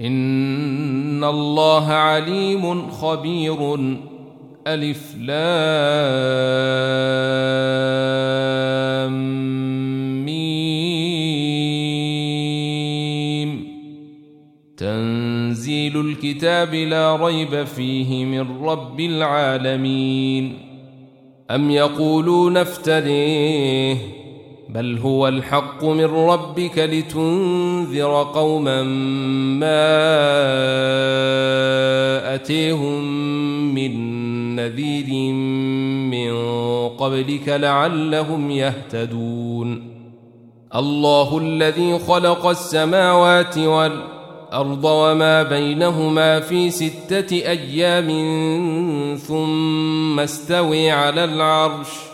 إن الله عليم خبير. ألف لام ميم. تنزيل الكتاب لا ريب فيه من رب العالمين. أم يقولون افتريه بل هو الحق من ربك لتنذر قوما ما أتيهم من نذير من قبلك لعلهم يهتدون. الله الذي خلق السماوات والأرض وما بينهما في ستة أيام ثم استوي على العرش.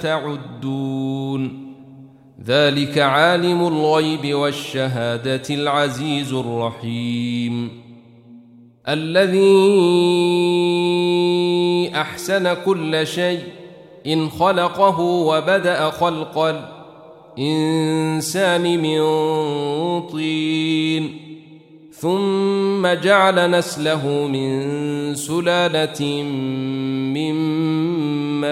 تعدون. ذلك عالم الغيب والشهادة العزيز الرحيم. الذي أحسن كل شيء إن خلقه وبدأ خلق الإنسان من طين. ثم جعل نسله من سلالة من ماء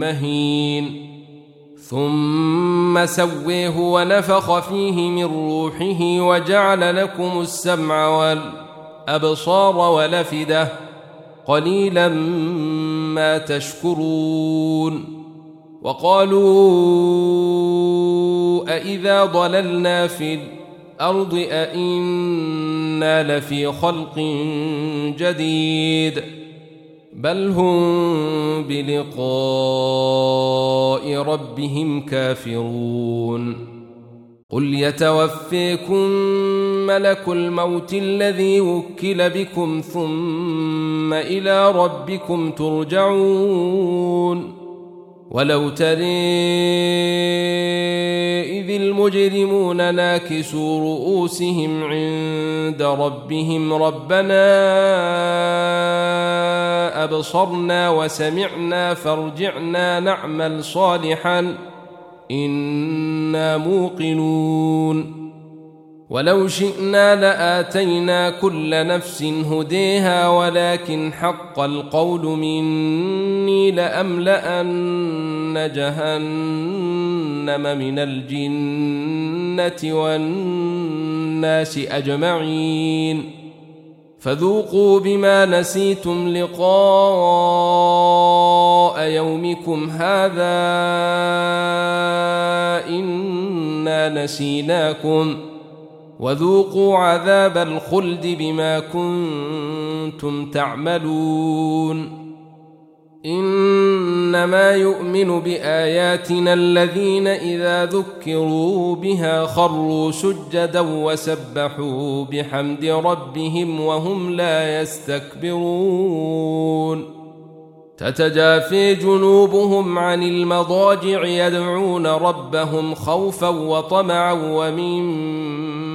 مهين. ثم سويه ونفخ فيه من روحه وجعل لكم السمع والأبصار ولفده قليلا ما تشكرون. وقالوا أإذا ضللنا في الأرض أإنا لفي خلق جديد بل هم بلقاء ربهم كافرون قل يتوفيكم ملك الموت الذي وكل بكم ثم إلى ربكم ترجعون ولو تري إذ المجرمون ناكسوا رؤوسهم عند ربهم ربنا أبصرنا وسمعنا فارجعنا نعمل صالحا إنا موقنون. ولو شئنا لآتينا كل نفس هديها ولكن حق القول مني لأملأن جهنم من الجنة والناس أجمعين. فذوقوا بما نسيتم لقاء يومكم هذا إنا نسيناكم ۖ. وذوقوا عذاب الخلد بما كنتم تعملون. إنما يؤمن بآياتنا الذين إذا ذكروا بها خروا سجدا وسبحوا بحمد ربهم وهم لا يستكبرون. تتجافي جنوبهم عن المضاجع يدعون ربهم خوفا وطمعا ومما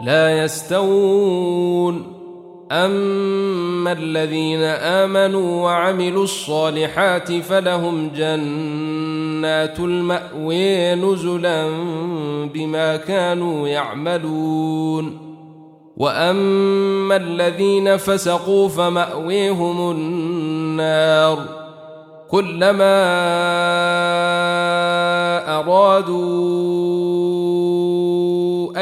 لا يستوون. أما الذين آمنوا وعملوا الصالحات فلهم جنات الماوي نزلا بما كانوا يعملون. وأما الذين فسقوا فمأويهم النار. كلما أرادوا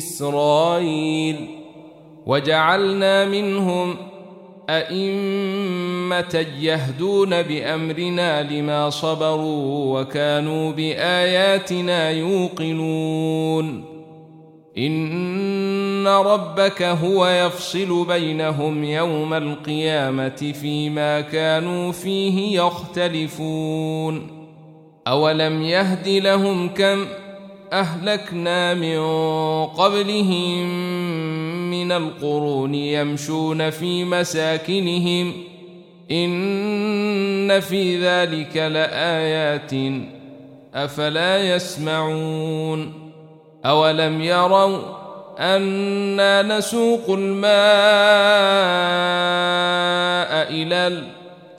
إسرائيل وجعلنا منهم أئمة يهدون بأمرنا لما صبروا وكانوا بآياتنا يوقنون. إن ربك هو يفصل بينهم يوم القيامة فيما كانوا فيه يختلفون. أولم يهد لهم كم أهلكنا من قبلهم من القرون يمشون في مساكنهم. إن في ذلك لآيات. أفلا يسمعون. أولم يروا أنا نسوق الماء إلى الأرض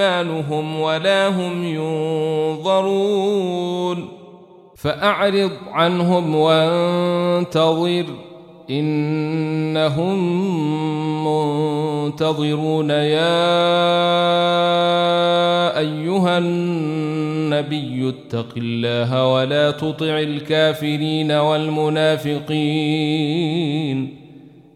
إيمانهم ولا هم ينظرون. فأعرض عنهم وانتظر إنهم منتظرون. يا أيها النبي اتق الله ولا تطع الكافرين والمنافقين.